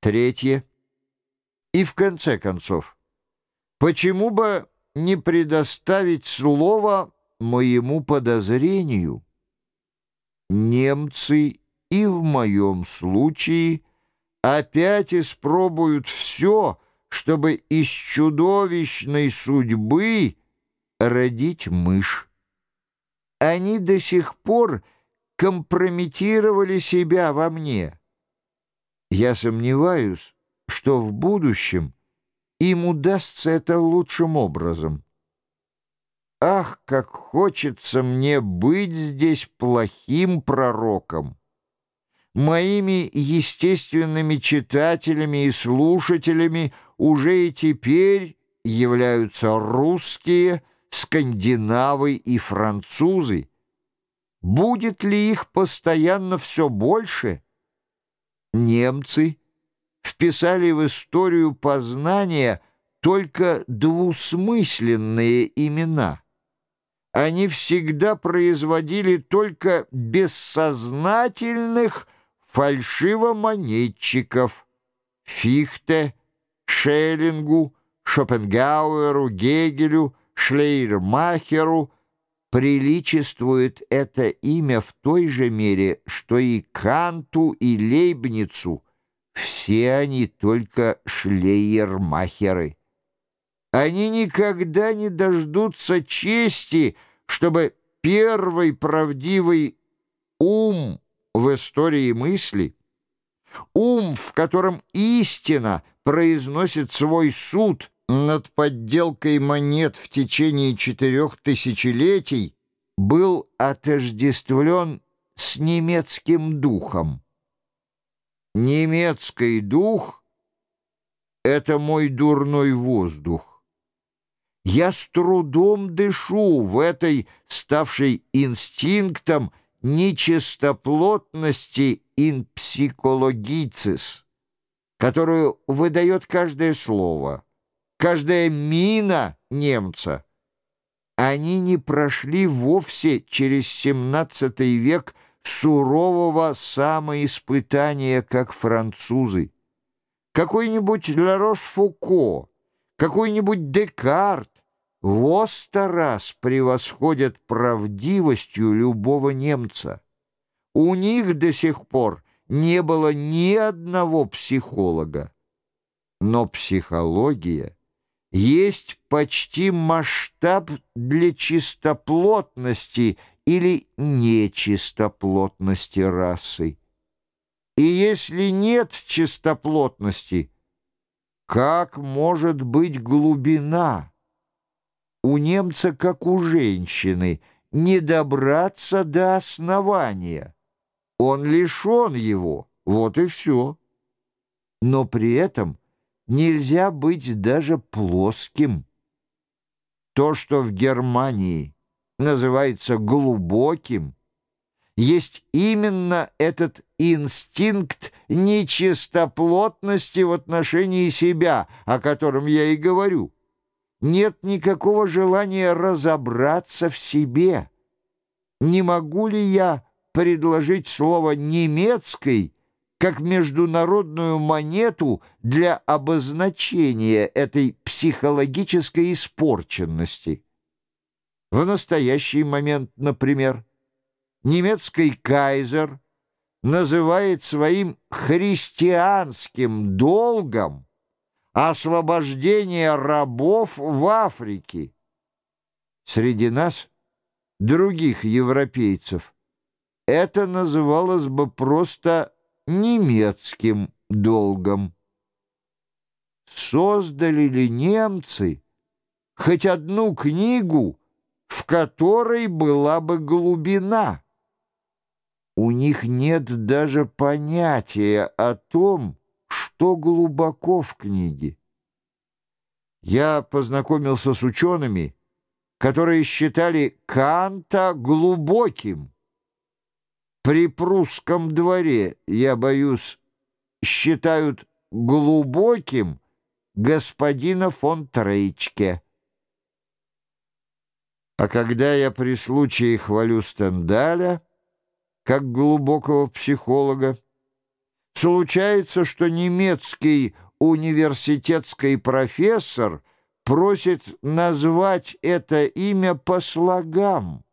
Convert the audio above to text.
Третье. И в конце концов, почему бы не предоставить слово моему подозрению? Немцы и в моем случае опять испробуют все, чтобы из чудовищной судьбы родить мышь. Они до сих пор компрометировали себя во мне. Я сомневаюсь, что в будущем им удастся это лучшим образом. Ах, как хочется мне быть здесь плохим пророком! Моими естественными читателями и слушателями уже и теперь являются русские, скандинавы и французы. Будет ли их постоянно все больше? Немцы вписали в историю познания только двусмысленные имена. Они всегда производили только бессознательных фальшивомонетчиков Фихте, Шеллингу, Шопенгауэру, Гегелю, Шлейермахеру приличествует это имя в той же мере, что и Канту и Лейбницу. Все они только Шлейермахеры. Они никогда не дождутся чести, чтобы первый правдивый ум в истории мысли, ум, в котором истина произносит свой суд над подделкой монет в течение четырех тысячелетий, был отождествлен с немецким духом. Немецкий дух — это мой дурной воздух. Я с трудом дышу в этой, ставшей инстинктом, нечистоплотности ин психологицис, которую выдает каждое слово, каждая мина немца. Они не прошли вовсе через XVII век сурового самоиспытания, как французы. Какой-нибудь Ларош-Фуко, какой-нибудь Декарт во сто раз превосходят правдивостью любого немца. У них до сих пор не было ни одного психолога. Но психология есть почти масштаб для чистоплотности или нечистоплотности расы. И если нет чистоплотности, как может быть глубина? У немца, как у женщины, не добраться до основания. Он лишен его, вот и все. Но при этом нельзя быть даже плоским. То, что в Германии называется глубоким, есть именно этот инстинкт нечистоплотности в отношении себя, о котором я и говорю. Нет никакого желания разобраться в себе. Не могу ли я предложить слово «немецкой» как международную монету для обозначения этой психологической испорченности? В настоящий момент, например, немецкий кайзер называет своим христианским долгом освобождение рабов в Африке. Среди нас, других европейцев, это называлось бы просто немецким долгом. Создали ли немцы хоть одну книгу, в которой была бы глубина? У них нет даже понятия о том, что глубоко в книге. Я познакомился с учеными, которые считали Канта глубоким. При прусском дворе, я боюсь, считают глубоким господина фон Трейчке. А когда я при случае хвалю Стендаля, как глубокого психолога, случается, что немецкий университетский профессор просит назвать это имя по слогам.